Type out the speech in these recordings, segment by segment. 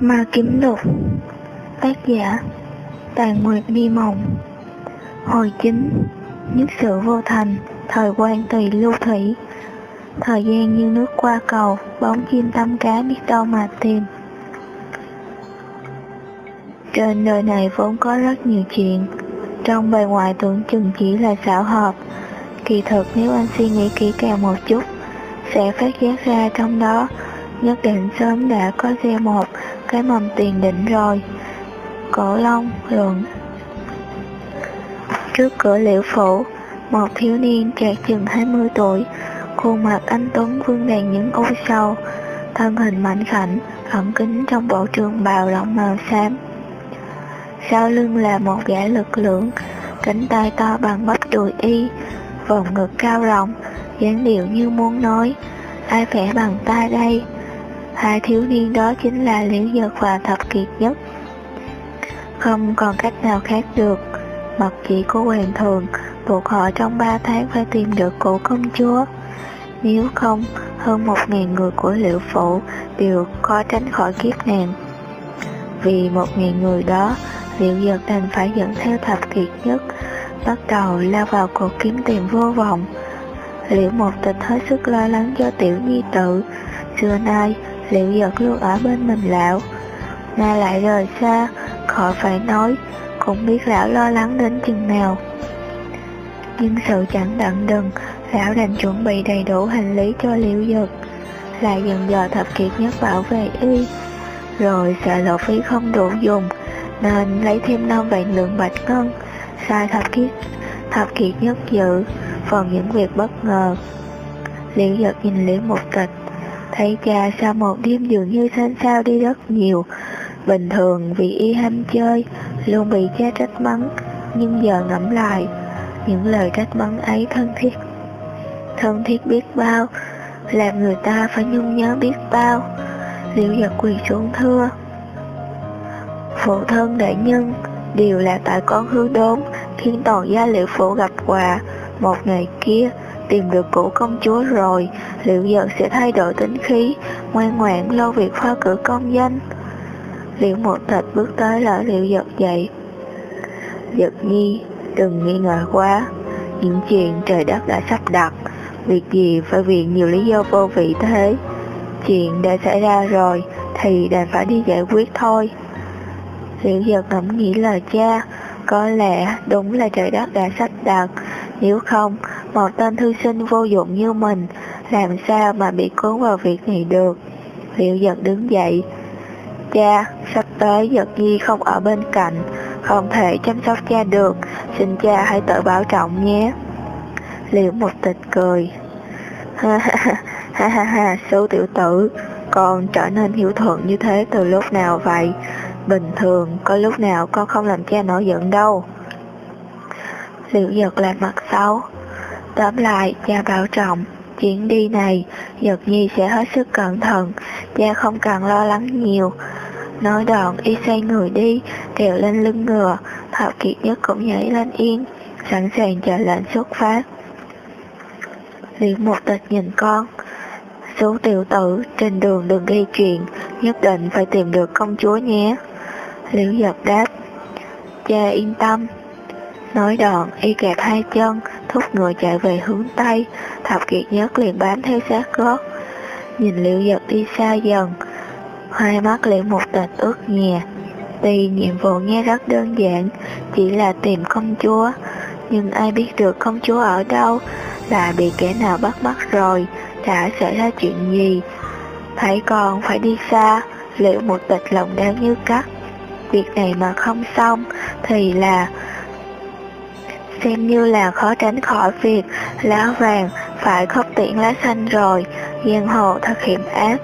Ma Kiếm Lục Tác giả Tàn Nguyệt Mi Mộng. Hồi chính, Nhất sự vô thành, Thời quan tùy lưu thủy. Thời gian như nước qua cầu, Bóng chim tâm cá biết đâu mà tìm. Trên đời này vốn có rất nhiều chuyện. Trong bề ngoài tưởng chừng chỉ là xảo hợp. Kỳ thực nếu anh suy nghĩ kỹ càng một chút, Sẽ phát giác ra trong đó Nhất định sớm đã có gieo một cái mầm tiền định rồi. Cổ Long luận, Trước cửa liễu phủ, Một thiếu niên trẻ chừng 20 tuổi, Khuôn mặt anh Tuấn vương đèn những ô sâu Thân hình mạnh khảnh, Ẩn kính trong bộ trường bào rộng màu xám. Sau lưng là một gã lực lượng, Cánh tay to bằng bắp đùi y, Vòng ngực cao rộng, dáng điệu như muốn nói, Ai khỏe bằng ta đây? Hai thiếu niên đó chính là Liễu Giật và Thập Kiệt Nhất. Không còn cách nào khác được, mặc chỉ của hoàng thường buộc họ trong ba tháng phải tìm được cổ công chúa. Nếu không, hơn một ngàn người của liễu phủ đều khó tránh khỏi kiếp nạn. Vì một ngàn người đó, liễu giật đành phải dẫn theo thập kiệt nhất, bắt đầu lao vào cuộc kiếm tìm vô vọng. Liễu một tịch hết sức lo lắng cho tiểu nhi tử, xưa nay liệu giật luôn ở bên mình lão. Nay lại rời xa, khỏi phải nói, cũng biết lão lo lắng đến chừng nào. Nhưng sự chẳng đặng đừng, lão đành chuẩn bị đầy đủ hành lý cho liễu giật lại dần dò thập kiệt nhất bảo vệ y. Rồi sợ lộ phí không đủ dùng, nên lấy thêm năm vạn lượng bạch ngân, sai thập kiệt thập kiệt nhất dự phần những việc bất ngờ. Liễu giật nhìn liễu một tịch Thấy cha sau một đêm dường như xanh sao đi rất nhiều. Bình thường vì y ham chơi, Luôn bị cha trách mắng, Nhưng giờ ngẫm lại, Những lời trách mắng ấy thân thiết. Thân thiết biết bao, Làm người ta phải nhung nhớ biết bao. Liễu giật quỳ xuống thưa? Phụ thân đại nhân Đều là tại con hư đốn, Khiến toàn gia liệu phụ gặp quà Một ngày kia tìm được cổ công chúa rồi, liệu dợt sẽ thay đổi tính khí, ngoan ngoãn lo việc khoa cử công danh? Liệu một tịch bước tới lỡ liệu giật dậy. Giật nhi, đừng nghi ngờ quá, những chuyện trời đất đã sắp đặt, việc gì phải vì nhiều lý do vô vị thế. Chuyện đã xảy ra rồi, thì đành phải đi giải quyết thôi. Liệu giật ngẫm nghĩ lời cha, có lẽ đúng là trời đất đã sắp đặt, nếu không, một tên thư sinh vô dụng như mình, làm sao mà bị cuốn vào việc này được. Liệu giật đứng dậy. Cha, sắp tới giật nhi không ở bên cạnh, không thể chăm sóc cha được, xin cha hãy tự bảo trọng nhé. Liệu một tịch cười. Ha ha ha ha ha, số tiểu tử, con trở nên hiểu thuận như thế từ lúc nào vậy? Bình thường, có lúc nào con không làm cha nổi giận đâu. Liệu giật là mặt xấu. Tóm lại, cha bảo trọng, chuyến đi này, Giật Nhi sẽ hết sức cẩn thận, cha không cần lo lắng nhiều. Nói đoạn y xoay người đi, kẹo lên lưng ngựa, Thảo Kiệt Nhất cũng nhảy lên yên, sẵn sàng chờ lệnh xuất phát. Liễu một tịch nhìn con, số tiểu tử trên đường đừng gây chuyện, nhất định phải tìm được công chúa nhé. Liễu giật đáp, cha yên tâm, Nói đoạn, y kẹp hai chân, thúc ngựa chạy về hướng Tây, thập kiệt nhất liền bám theo sát gót. Nhìn liệu giật đi xa dần, hai mắt liệu một tịch ướt nhẹ. Tuy nhiệm vụ nghe rất đơn giản, chỉ là tìm công chúa, nhưng ai biết được công chúa ở đâu, là bị kẻ nào bắt bắt rồi, đã xảy ra chuyện gì. Thấy còn phải đi xa, liệu một tịch lòng đau như cắt. Việc này mà không xong, thì là xem như là khó tránh khỏi việc lá vàng phải khóc tiễn lá xanh rồi, giang hồ thật hiểm ác.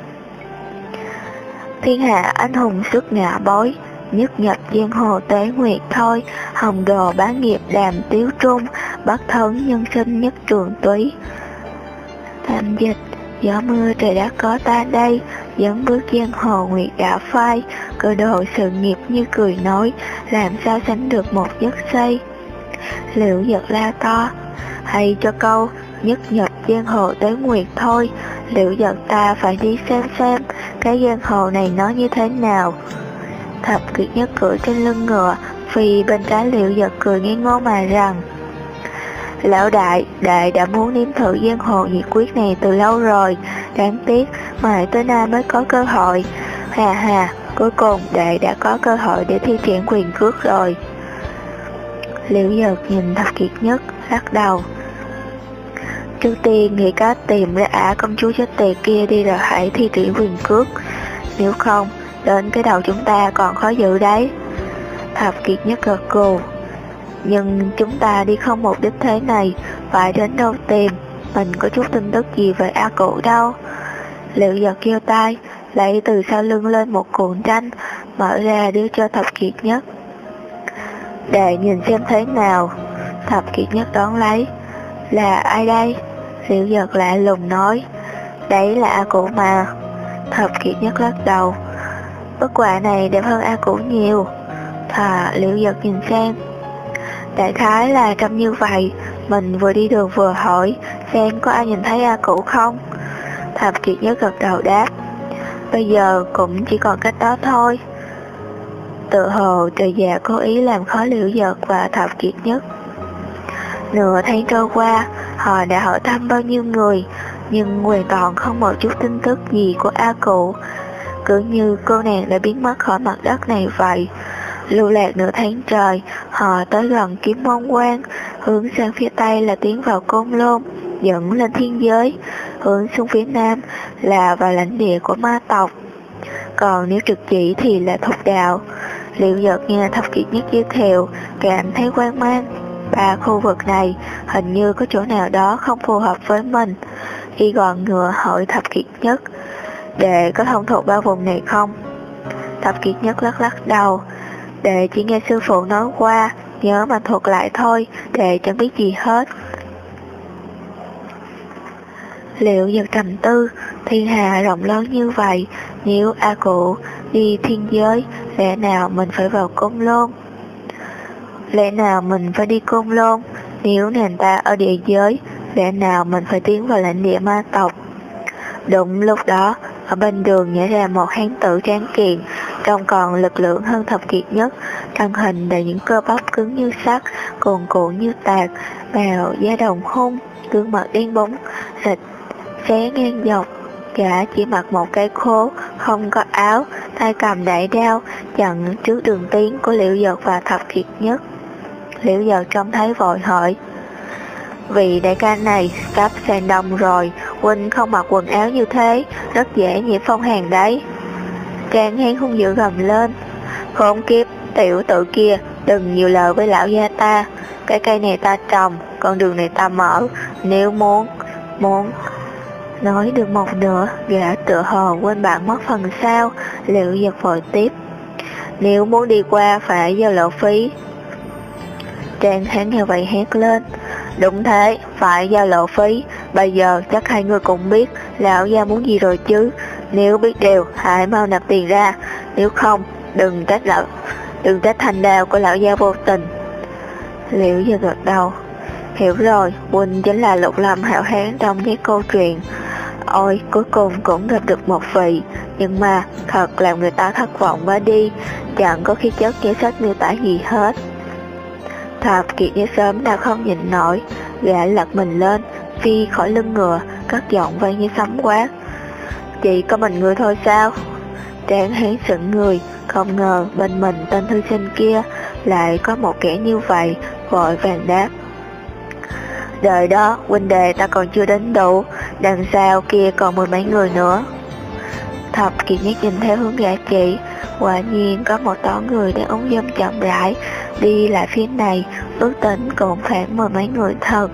Thiên hạ anh hùng xuất ngã bối, nhất nhập giang hồ tế nguyệt thôi, hồng đồ bá nghiệp đàm tiếu trung, bất thân nhân sinh nhất trường túy. Tham dịch, gió mưa trời đã có ta đây, dẫn bước giang hồ nguyệt đã phai, cơ đồ sự nghiệp như cười nói, làm sao sánh được một giấc say liệu giật la to, hay cho câu nhất nhập giang hồ tới nguyệt thôi, liệu giật ta phải đi xem xem cái giang hồ này nó như thế nào. Thập kiệt nhất cửa trên lưng ngựa, vì bên trái liệu giật cười nghi ngô mà rằng Lão đại, đại đã muốn nếm thử giang hồ nhiệt quyết này từ lâu rồi, đáng tiếc mãi tới nay mới có cơ hội. Hà hà, cuối cùng đại đã có cơ hội để thi triển quyền cước rồi. Liễu giật nhìn thập kiệt nhất, lắc đầu. Trước tiên nghĩ cách tìm ra ả công chúa chết tiệt kia đi rồi hãy thi triển quyền cước. Nếu không, đến cái đầu chúng ta còn khó giữ đấy. Thập kiệt nhất gật gù. Nhưng chúng ta đi không mục đích thế này, phải đến đâu tìm, mình có chút tin tức gì về A Cụ đâu. Liệu giật kêu tay, lấy từ sau lưng lên một cuộn tranh, mở ra đưa cho thập kiệt nhất. Để nhìn xem thế nào, thập kiệt nhất đón lấy. Là ai đây? liễu giật lạ lùng nói. Đấy là A Cụ mà. Thập kiệt nhất lắc đầu. Bức quả này đẹp hơn A Cụ nhiều. Thà liễu giật nhìn sang Đại khái là trông như vậy Mình vừa đi đường vừa hỏi Xem có ai nhìn thấy A cụ không Thập Kiệt Nhất gật đầu đáp Bây giờ cũng chỉ còn cách đó thôi Tự hồ trời già cố ý làm khó liễu giật và thập kiệt nhất Nửa tháng trôi qua Họ đã hỏi thăm bao nhiêu người Nhưng hoàn toàn không một chút tin tức gì của A Cụ Cứ như cô nàng đã biến mất khỏi mặt đất này vậy Lưu lạc nửa tháng trời, họ tới gần kiếm môn quan, hướng sang phía tây là tiến vào côn lôn, dẫn lên thiên giới, hướng xuống phía nam là vào lãnh địa của ma tộc. Còn nếu trực chỉ thì là thục đạo. Liệu giật nghe thập kiệt nhất giới thiệu, cảm thấy quan mang. Ba khu vực này hình như có chỗ nào đó không phù hợp với mình. Y gọn ngựa hỏi thập kiệt nhất, để có thông thuộc ba vùng này không? Thập kiệt nhất lắc lắc đầu, Đệ chỉ nghe sư phụ nói qua, nhớ mà thuộc lại thôi, đệ chẳng biết gì hết. Liệu giật trầm tư, thiên hà rộng lớn như vậy, nếu A Cụ đi thiên giới, lẽ nào mình phải vào côn lôn? Lẽ nào mình phải đi côn lôn? Nếu nàng ta ở địa giới, lẽ nào mình phải tiến vào lãnh địa ma tộc? Đúng lúc đó, ở bên đường nhảy ra một hán tử tráng kiện, trông còn lực lượng hơn thập kiệt nhất, thân hình đầy những cơ bắp cứng như sắt, cuồn cuộn như tạc, màu da đồng hung, gương mặt đen bóng, thịt, xé ngang dọc. Gã chỉ mặc một cái khố, không có áo, tay cầm đại đao, chặn trước đường tiến của liễu giật và thập kiệt nhất. Liễu giật trông thấy vội hỏi, Vị đại ca này cắp sàn đông rồi, Huynh không mặc quần áo như thế, rất dễ nhiễm phong hàn đấy. Càng hén hung dữ gầm lên. Khốn kiếp, tiểu tự kia, đừng nhiều lời với lão gia ta. Cái cây này ta trồng, con đường này ta mở, nếu muốn, muốn. Nói được một nửa, gã tựa hồ quên bạn mất phần sau, liệu giật vội tiếp. Nếu muốn đi qua phải giao lộ phí. Trang hắn nghe vậy hét lên. Đúng thế, phải giao lộ phí, bây giờ chắc hai người cũng biết lão gia muốn gì rồi chứ. Nếu biết điều, hãy mau nạp tiền ra, nếu không, đừng trách lão, đừng trách thành đào của lão gia vô tình. Liễu giờ gật đầu, hiểu rồi, Quỳnh chính là lục lâm hảo hán trong cái câu chuyện. Ôi, cuối cùng cũng gặp được một vị, nhưng mà thật làm người ta thất vọng quá đi, chẳng có khi chất giải sách miêu tả gì hết. Thập kiệt như sớm đã không nhịn nổi, gã lật mình lên, phi khỏi lưng ngựa, cất giọng vang như sấm quát. Chỉ có mình người thôi sao? Tráng hán sững người, không ngờ bên mình tên thư sinh kia lại có một kẻ như vậy, vội vàng đáp. Đời đó, huynh đệ ta còn chưa đến đủ, đằng sau kia còn mười mấy người nữa. Thập kiệt nhất nhìn theo hướng gã chị quả nhiên có một toán người đang ống dâm chậm rãi, đi lại phía này, ước tính cũng khoảng mười mấy người thật.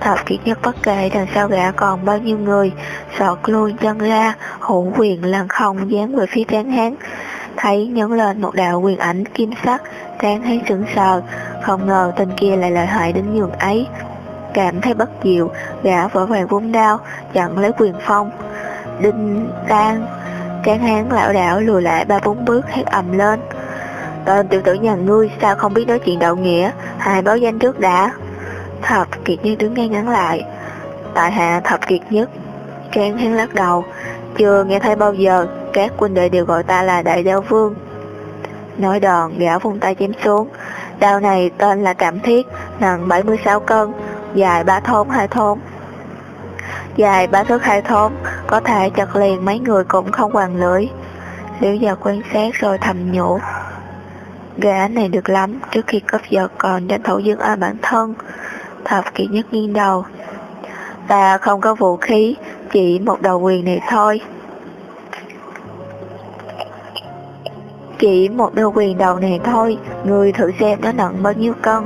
Thập kiệt nhất bất kể đằng sau gã còn bao nhiêu người, sọt lui chân ra, hữu quyền lăn không dán về phía tráng hán. Thấy nhấn lên một đạo quyền ảnh kim sắc, tráng hán sững sờ, không ngờ tên kia lại lợi hại đến nhường ấy. Cảm thấy bất diệu, gã vỡ vàng vung đao, chặn lấy quyền phong. Đinh đang, tráng hán lão đảo lùi lại ba bốn bước hét ầm lên. Tên tiểu tử nhà ngươi sao không biết nói chuyện đạo nghĩa, hai báo danh trước đã. Thập kiệt như đứng ngay ngắn lại. Tại hạ thập kiệt nhất. Tráng hán lắc đầu. Chưa nghe thấy bao giờ, các quân đệ đều gọi ta là đại đao vương. Nói đòn, gã vung tay chém xuống. Đao này tên là cảm Thiết, nặng 76 cân, dài ba thốn hai thốn. Dài ba thước hai thốn, có thể chặt liền mấy người cũng không hoàng lưỡi. Liễu giờ quan sát rồi thầm nhủ. Gã này được lắm, trước khi cấp giật còn tranh thủ dương ai bản thân. Thập kỹ nhất nghiêng đầu. Ta không có vũ khí, chỉ một đầu quyền này thôi. Chỉ một đôi quyền đầu này thôi, người thử xem nó nặng bao nhiêu cân.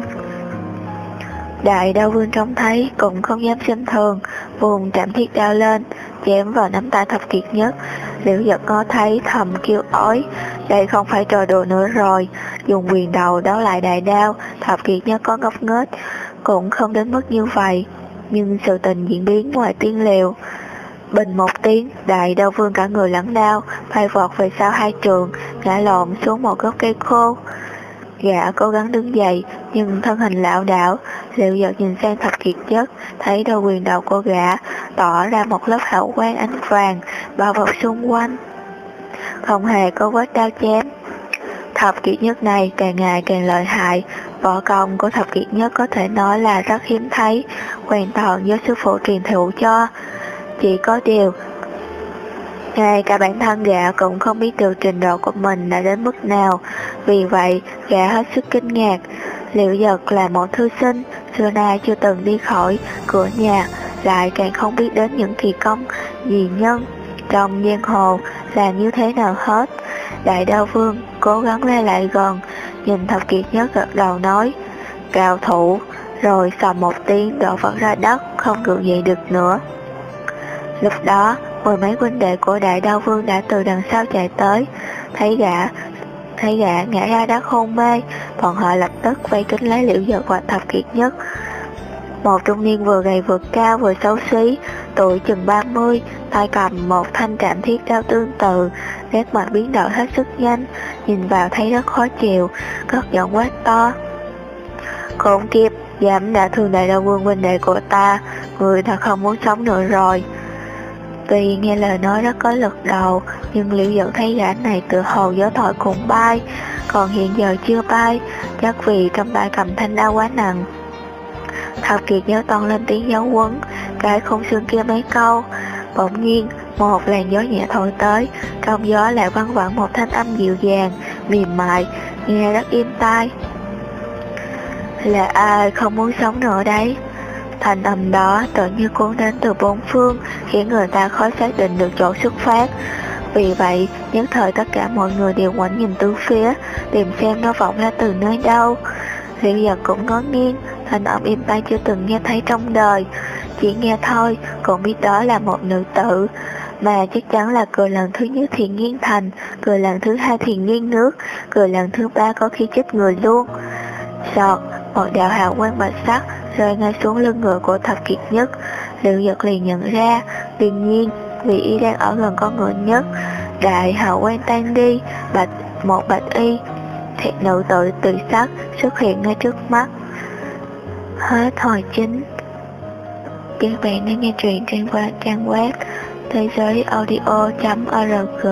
Đại đau vương trông thấy cũng không dám xem thường, vùng chạm thiết đao lên, chém vào nắm tay thập kiệt nhất. Liễu giật có thấy thầm kêu ói, đây không phải trò đùa nữa rồi, dùng quyền đầu đấu lại đại đao, thập kiệt nhất có ngốc nghếch, cũng không đến mức như vậy. Nhưng sự tình diễn biến ngoài tiên liều, Bình một tiếng, đại đao vương cả người lẫn đao, bay vọt về sau hai trường, ngã lộn xuống một gốc cây khô. Gã cố gắng đứng dậy, nhưng thân hình lão đảo, liệu giật nhìn sang thập kiệt chất, thấy đôi quyền đầu của gã, tỏ ra một lớp hảo quang ánh vàng, bao bọc xung quanh. Không hề có vết đau chém. Thập kiệt nhất này càng ngày càng lợi hại, võ công của thập kiệt nhất có thể nói là rất hiếm thấy, hoàn toàn do sư phụ truyền thụ cho. Chỉ có điều, ngay cả bản thân gã cũng không biết được trình độ của mình đã đến mức nào, vì vậy gã hết sức kinh ngạc. Liệu giật là một thư sinh, xưa nay chưa từng đi khỏi cửa nhà, lại càng không biết đến những kỳ công gì nhân trong giang hồ là như thế nào hết. Đại đao vương cố gắng lê lại gần, nhìn thập kiệt nhất gật đầu nói, cao thủ, rồi sầm một tiếng đổ vật ra đất, không gượng dậy được nữa. Lúc đó, mười mấy huynh đệ của đại đao vương đã từ đằng sau chạy tới, thấy gã thấy gã ngã ra đã hôn mê, bọn họ lập tức vây kính lấy liễu giật và thập kiệt nhất. Một trung niên vừa gầy vừa cao vừa xấu xí, tuổi chừng 30, tay cầm một thanh trạm thiết đao tương tự, nét mặt biến đổi hết sức nhanh, nhìn vào thấy rất khó chịu, cất giọng quát to. Khốn kiếp, dám đã thương đại đao quân huynh đệ của ta, người ta không muốn sống nữa rồi. Tuy nghe lời nói rất có lực đầu, nhưng liệu dẫn thấy gã này tự hồ gió thổi cũng bay, còn hiện giờ chưa bay, chắc vì trong tay cầm thanh đao quá nặng. Thập Kiệt nhớ toàn lên tiếng giáo quấn, cái không xương kia mấy câu. Bỗng nhiên, một làn gió nhẹ thổi tới, trong gió lại văng vẳng một thanh âm dịu dàng, mềm mại, nghe rất im tai. Là ai không muốn sống nữa đấy? Thanh âm đó tự như cuốn đến từ bốn phương, khiến người ta khó xác định được chỗ xuất phát. Vì vậy, nhất thời tất cả mọi người đều quảnh nhìn tứ phía, tìm xem nó vọng ra từ nơi đâu. Liễu giật cũng ngó nghiêng, thanh âm im tay chưa từng nghe thấy trong đời. Chỉ nghe thôi, cũng biết đó là một nữ tử, mà chắc chắn là cười lần thứ nhất thì nghiêng thành, cười lần thứ hai thì nghiêng nước, cười lần thứ ba có khi chết người luôn. Sọt, một đạo hào quang bạch sắc rơi ngay xuống lưng ngựa của thập kiệt nhất. Liệu giật liền nhận ra, đương nhiên, vì y đang ở gần con ngựa nhất. Đại hào quan tan đi, bạch một bạch y, thiệt nữ tự tự sắc xuất hiện ngay trước mắt. Hết hồi chính Các bạn đang nghe truyện trên qua trang web thế giới audio.org